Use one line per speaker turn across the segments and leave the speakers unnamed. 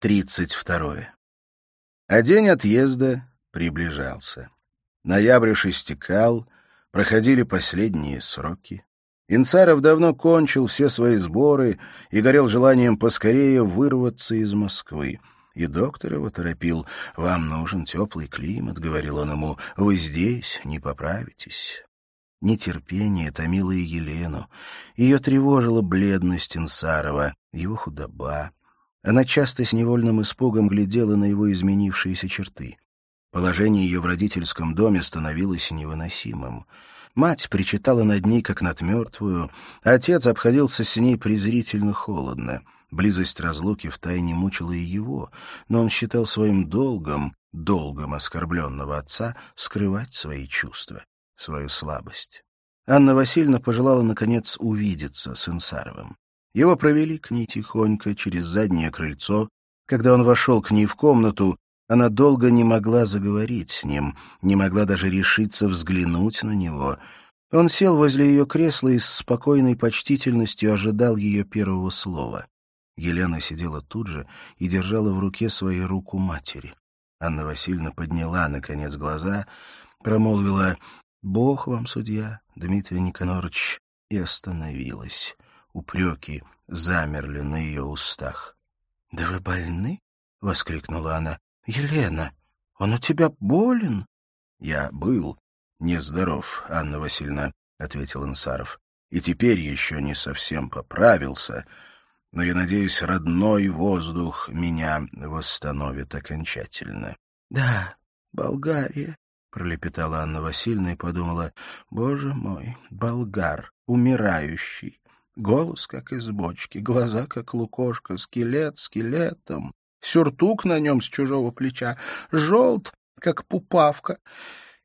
Тридцать второе. А день отъезда приближался. Ноябрь уж истекал, проходили последние сроки. Инцаров давно кончил все свои сборы и горел желанием поскорее вырваться из Москвы. И доктор его торопил. «Вам нужен теплый климат», — говорил он ему. «Вы здесь не поправитесь». Нетерпение томило и Елену. Ее тревожила бледность Инсарова, его худоба. Она часто с невольным испугом глядела на его изменившиеся черты. Положение ее в родительском доме становилось невыносимым. Мать причитала над ней, как над мертвую, а отец обходился с ней презрительно холодно. Близость разлуки втайне мучила и его, но он считал своим долгом, долгом оскорбленного отца, скрывать свои чувства, свою слабость. Анна Васильевна пожелала, наконец, увидеться с Инсаровым. Его провели к ней тихонько через заднее крыльцо. Когда он вошел к ней в комнату, она долго не могла заговорить с ним, не могла даже решиться взглянуть на него. Он сел возле ее кресла и с спокойной почтительностью ожидал ее первого слова. Елена сидела тут же и держала в руке свою руку матери. Анна Васильевна подняла, наконец, глаза, промолвила «Бог вам, судья, Дмитрий Никонорович», и остановилась упреки замерли на ее устах. — Да вы больны? — воскликнула она. — Елена, он у тебя болен? — Я был нездоров, Анна Васильевна, — ответил Инсаров. — И теперь еще не совсем поправился, но, я надеюсь, родной воздух меня восстановит окончательно. — Да, Болгария, — пролепетала Анна Васильевна и подумала, — Боже мой, болгар, умирающий. Голос, как из бочки, глаза, как лукошка, скелет скелетом, сюртук на нем с чужого плеча, желт, как пупавка.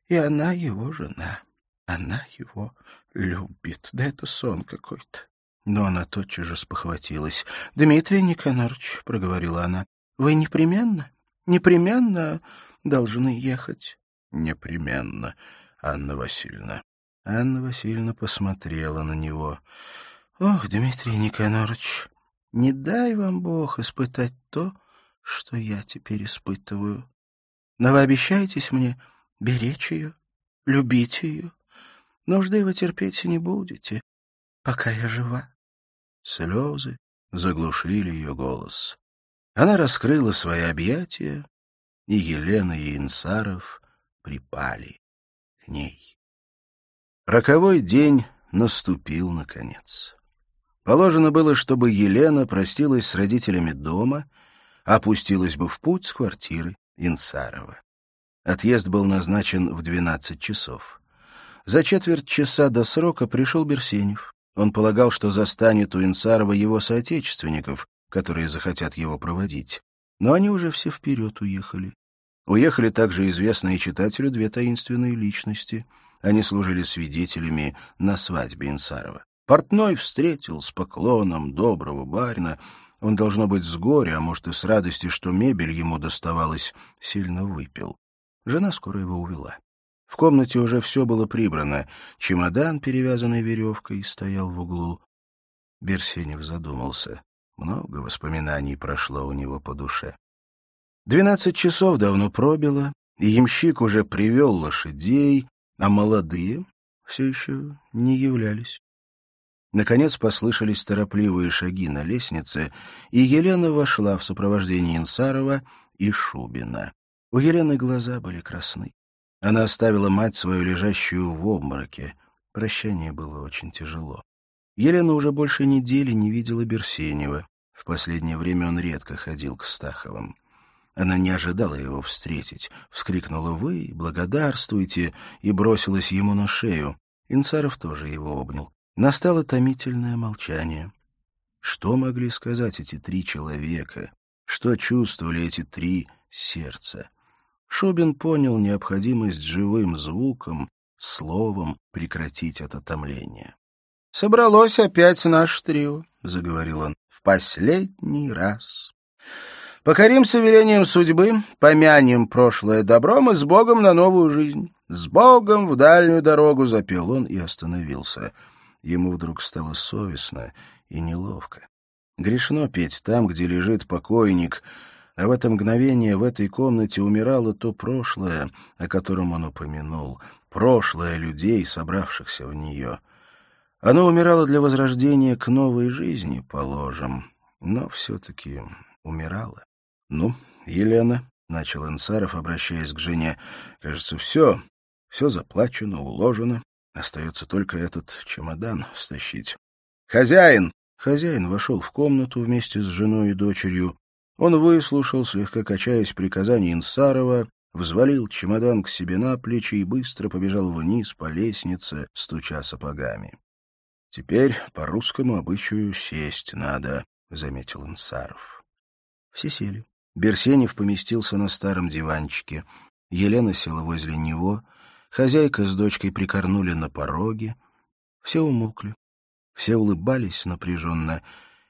И она его жена. Она его любит. Да это сон какой-то. Но она тотчас же спохватилась. — Дмитрий Никонорович, — проговорила она, — вы непременно, непременно должны ехать. — Непременно, Анна Васильевна. Анна Васильевна посмотрела на него. Ох, Дмитрий Никонорович, не дай вам Бог испытать то, что я теперь испытываю. Но вы обещаетесь мне беречь ее, любить ее. Нужды вы терпеть не будете, пока я жива. Слезы заглушили ее голос. Она раскрыла свои объятия, и Елена и Инсаров припали к ней. Роковой день наступил наконец. Положено было, чтобы Елена простилась с родителями дома, опустилась бы в путь с квартиры Инсарова. Отъезд был назначен в двенадцать часов. За четверть часа до срока пришел Берсенев. Он полагал, что застанет у Инсарова его соотечественников, которые захотят его проводить. Но они уже все вперед уехали. Уехали также известные читателю две таинственные личности. Они служили свидетелями на свадьбе Инсарова. Портной встретил с поклоном доброго барина. Он, должно быть, с горя, а может и с радости, что мебель ему доставалась, сильно выпил. Жена скоро его увела. В комнате уже все было прибрано. Чемодан, перевязанный веревкой, стоял в углу. Берсенев задумался. Много воспоминаний прошло у него по душе. Двенадцать часов давно пробило, и ямщик уже привел лошадей, а молодые все еще не являлись. Наконец послышались торопливые шаги на лестнице, и Елена вошла в сопровождении Инсарова и Шубина. У Елены глаза были красны. Она оставила мать свою лежащую в обмороке. Прощание было очень тяжело. Елена уже больше недели не видела Берсенева. В последнее время он редко ходил к Стаховым. Она не ожидала его встретить. Вскрикнула «Вы, благодарствуйте!» и бросилась ему на шею. Инсаров тоже его обнял. Настало томительное молчание. Что могли сказать эти три человека? Что чувствовали эти три сердца? Шубин понял необходимость живым звуком, словом прекратить это томление. — Собралось опять наш трио, — заговорил он, — в последний раз. Покоримся велением судьбы, помянем прошлое добром и с Богом на новую жизнь. С Богом в дальнюю дорогу запел он и остановился — Ему вдруг стало совестно и неловко. Грешно петь там, где лежит покойник, а в это мгновение в этой комнате умирало то прошлое, о котором он упомянул, прошлое людей, собравшихся в нее. Оно умирало для возрождения к новой жизни, положим, но все-таки умирало. — Ну, Елена, — начал Инсаров, обращаясь к жене, — кажется, все, все заплачено, уложено. Остается только этот чемодан стащить. «Хозяин!» Хозяин вошел в комнату вместе с женой и дочерью. Он выслушал, слегка качаясь приказаний Инсарова, взвалил чемодан к себе на плечи и быстро побежал вниз по лестнице, стуча сапогами. «Теперь по русскому обычаю сесть надо», — заметил Инсаров. Все сели. Берсенев поместился на старом диванчике. Елена села возле него. Хозяйка с дочкой прикорнули на пороге. Все умолкли. Все улыбались напряженно,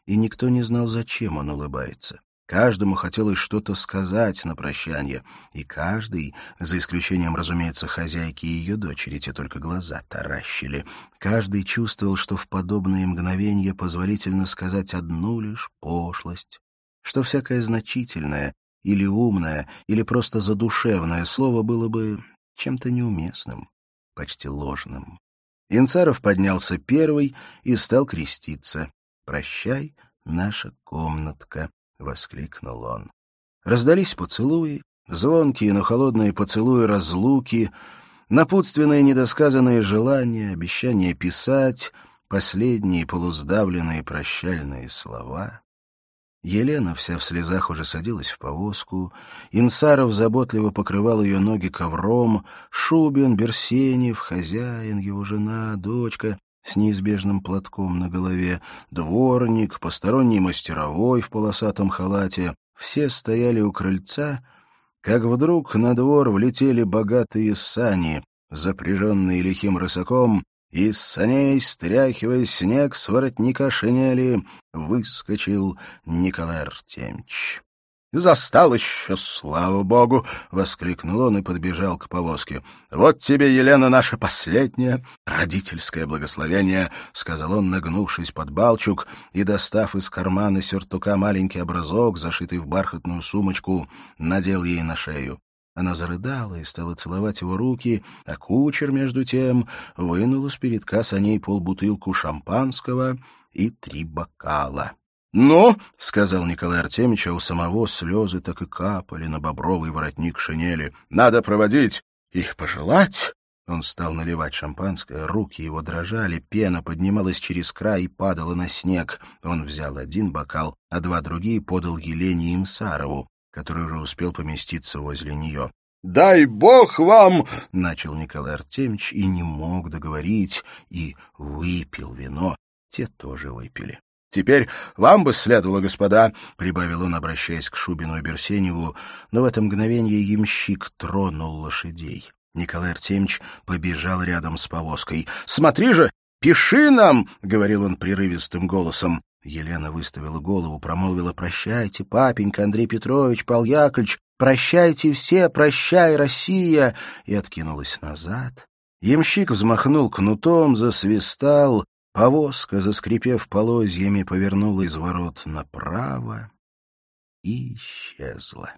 и никто не знал, зачем он улыбается. Каждому хотелось что-то сказать на прощание, и каждый, за исключением, разумеется, хозяйки и ее дочери, те только глаза таращили, каждый чувствовал, что в подобные мгновения позволительно сказать одну лишь пошлость, что всякое значительное или умное, или просто задушевное слово было бы чем-то неуместным, почти ложным. Инцаров поднялся первый и стал креститься. «Прощай, наша комнатка», — воскликнул он. Раздались поцелуи, звонкие, но холодные поцелуи разлуки, напутственные недосказанные желания, обещания писать, последние полуздавленные прощальные слова. Елена, вся в слезах, уже садилась в повозку. Инсаров заботливо покрывал ее ноги ковром. Шубин, Берсенев, хозяин, его жена, дочка с неизбежным платком на голове, дворник, посторонний мастеровой в полосатом халате. Все стояли у крыльца, как вдруг на двор влетели богатые сани, запряженные лихим рысаком, из саней, стряхивая снег с воротника шинели, выскочил Николай Артемьевич. «Застал еще, слава богу!» — воскликнул он и подбежал к повозке. «Вот тебе, Елена, наше последнее родительское благословение!» — сказал он, нагнувшись под балчук и, достав из кармана сюртука маленький образок, зашитый в бархатную сумочку, надел ей на шею. Она зарыдала и стала целовать его руки, а кучер, между тем, вынул из передка саней полбутылку шампанского и три бокала. «Ну», — сказал Николай Артемьевич, а у самого слезы так и капали на бобровый воротник шинели, — «надо проводить их пожелать». Он стал наливать шампанское, руки его дрожали, пена поднималась через край и падала на снег. Он взял один бокал, а два другие подал Елене Имсарову который уже успел поместиться возле нее. «Дай бог вам!» — начал Николай Артемьевич и не мог договорить, и выпил вино. Те тоже выпили. «Теперь вам бы следовало, господа», — прибавил он, обращаясь к Шубину и Берсеневу, но в это мгновение ямщик тронул лошадей. Николай Артемьевич побежал рядом с повозкой. «Смотри же, пиши нам!» — говорил он прерывистым голосом. Елена выставила голову, промолвила «Прощайте, папенька, Андрей Петрович, Павел Яковлевич, прощайте все, прощай, Россия!» и откинулась назад. Ямщик взмахнул кнутом, засвистал, повозка, заскрипев полозьями, повернула из ворот направо и исчезла.